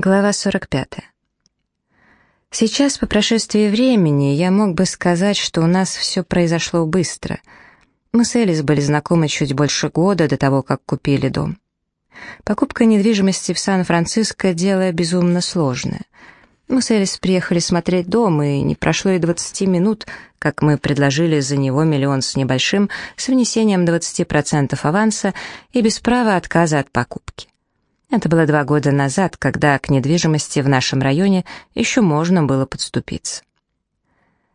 Глава 45. Сейчас, по прошествии времени, я мог бы сказать, что у нас все произошло быстро. Мы с Элис были знакомы чуть больше года до того, как купили дом. Покупка недвижимости в Сан-Франциско — дело безумно сложное. Мы с Элис приехали смотреть дом, и не прошло и 20 минут, как мы предложили за него миллион с небольшим, с внесением 20% аванса и без права отказа от покупки. Это было два года назад, когда к недвижимости в нашем районе еще можно было подступиться.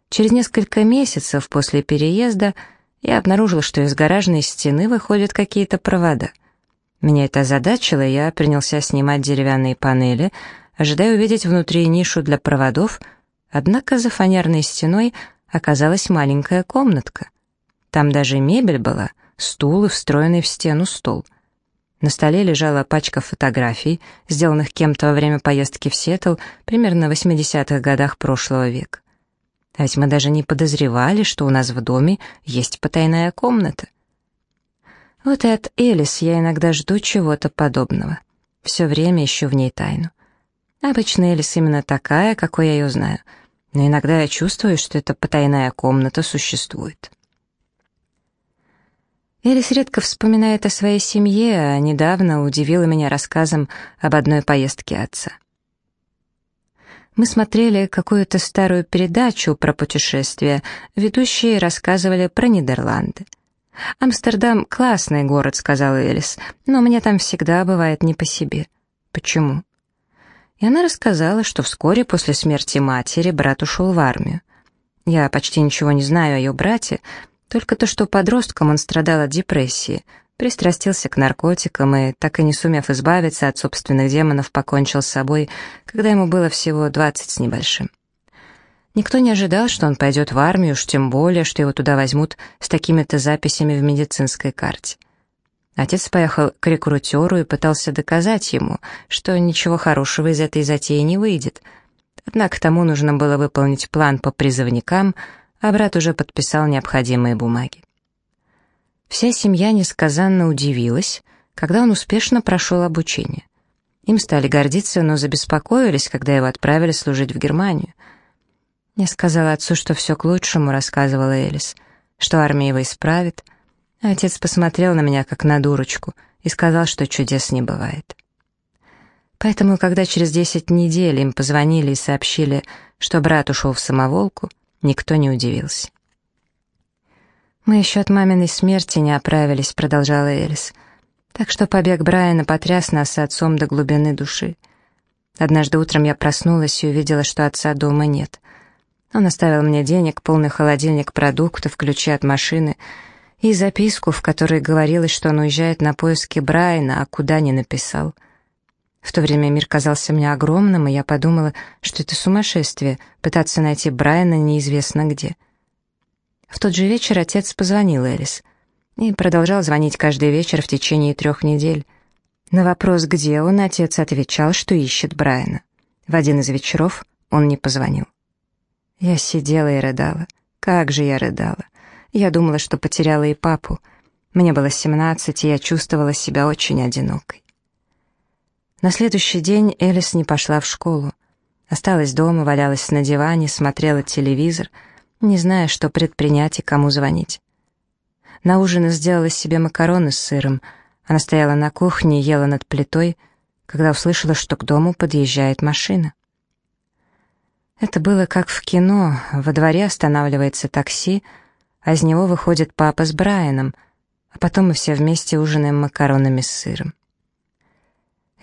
Через несколько месяцев после переезда я обнаружила, что из гаражной стены выходят какие-то провода. Меня это озадачило, я принялся снимать деревянные панели, ожидая увидеть внутри нишу для проводов, однако за фанерной стеной оказалась маленькая комнатка. Там даже мебель была, стул и встроенный в стену стол — на столе лежала пачка фотографий, сделанных кем-то во время поездки в Сиэтл примерно в 80-х годах прошлого века. А ведь мы даже не подозревали, что у нас в доме есть потайная комната. Вот и от Элис я иногда жду чего-то подобного. Все время ищу в ней тайну. Обычно Элис именно такая, какой я ее знаю, но иногда я чувствую, что эта потайная комната существует. Элис редко вспоминает о своей семье, а недавно удивила меня рассказом об одной поездке отца. Мы смотрели какую-то старую передачу про путешествия, ведущие рассказывали про Нидерланды. «Амстердам — классный город», — сказала Элис, «но мне там всегда бывает не по себе». «Почему?» И она рассказала, что вскоре после смерти матери брат ушел в армию. Я почти ничего не знаю о ее брате, только то, что подростком он страдал от депрессии, пристрастился к наркотикам и, так и не сумев избавиться от собственных демонов, покончил с собой, когда ему было всего двадцать с небольшим. Никто не ожидал, что он пойдет в армию, уж тем более, что его туда возьмут с такими-то записями в медицинской карте. Отец поехал к рекрутеру и пытался доказать ему, что ничего хорошего из этой затеи не выйдет. Однако тому нужно было выполнить план по призывникам — а брат уже подписал необходимые бумаги. Вся семья несказанно удивилась, когда он успешно прошел обучение. Им стали гордиться, но забеспокоились, когда его отправили служить в Германию. «Я сказала отцу, что все к лучшему», — рассказывала Элис, «что армия его исправит». А отец посмотрел на меня, как на дурочку, и сказал, что чудес не бывает. Поэтому, когда через десять недель им позвонили и сообщили, что брат ушел в самоволку, Никто не удивился. «Мы еще от маминой смерти не оправились», — продолжала Элис. «Так что побег Брайана потряс нас отцом до глубины души. Однажды утром я проснулась и увидела, что отца дома нет. Он оставил мне денег, полный холодильник продуктов, ключи от машины и записку, в которой говорилось, что он уезжает на поиски Брайана, а куда не написал». В то время мир казался мне огромным, и я подумала, что это сумасшествие — пытаться найти Брайана неизвестно где. В тот же вечер отец позвонил Элис и продолжал звонить каждый вечер в течение трех недель. На вопрос, где он, отец отвечал, что ищет Брайана. В один из вечеров он не позвонил. Я сидела и рыдала. Как же я рыдала. Я думала, что потеряла и папу. Мне было семнадцать, и я чувствовала себя очень одинокой. На следующий день Элис не пошла в школу. Осталась дома, валялась на диване, смотрела телевизор, не зная, что предпринять и кому звонить. На ужин сделала себе макароны с сыром. Она стояла на кухне и ела над плитой, когда услышала, что к дому подъезжает машина. Это было как в кино. Во дворе останавливается такси, а из него выходит папа с Брайаном, а потом мы все вместе ужинаем макаронами с сыром.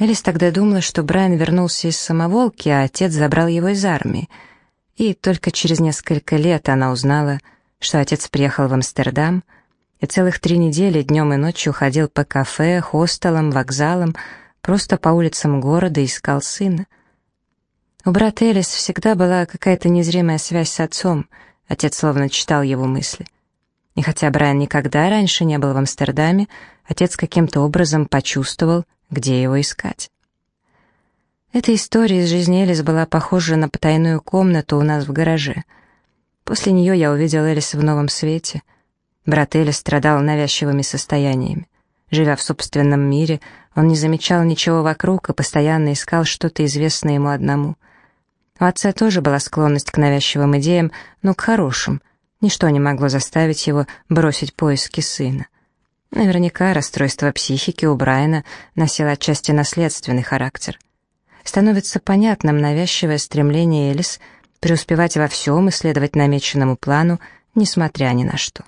Элис тогда думала, что Брайан вернулся из самоволки, а отец забрал его из армии. И только через несколько лет она узнала, что отец приехал в Амстердам и целых три недели днем и ночью ходил по кафе, хостелам, вокзалам, просто по улицам города искал сына. У брата Элис всегда была какая-то незримая связь с отцом, отец словно читал его мысли. И хотя Брайан никогда раньше не был в Амстердаме, отец каким-то образом почувствовал, где его искать. Эта история из жизни Элис была похожа на потайную комнату у нас в гараже. После нее я увидел Элис в новом свете. Брат Элис страдал навязчивыми состояниями. Живя в собственном мире, Он не замечал ничего вокруг и постоянно искал что-то известное ему одному. У отца тоже была склонность к навязчивым идеям, но к хорошим. Ничто не могло заставить его бросить поиски сына. Наверняка расстройство психики у Брайана носило отчасти наследственный характер. Становится понятным навязчивое стремление Элис преуспевать во всем и следовать намеченному плану, несмотря ни на что.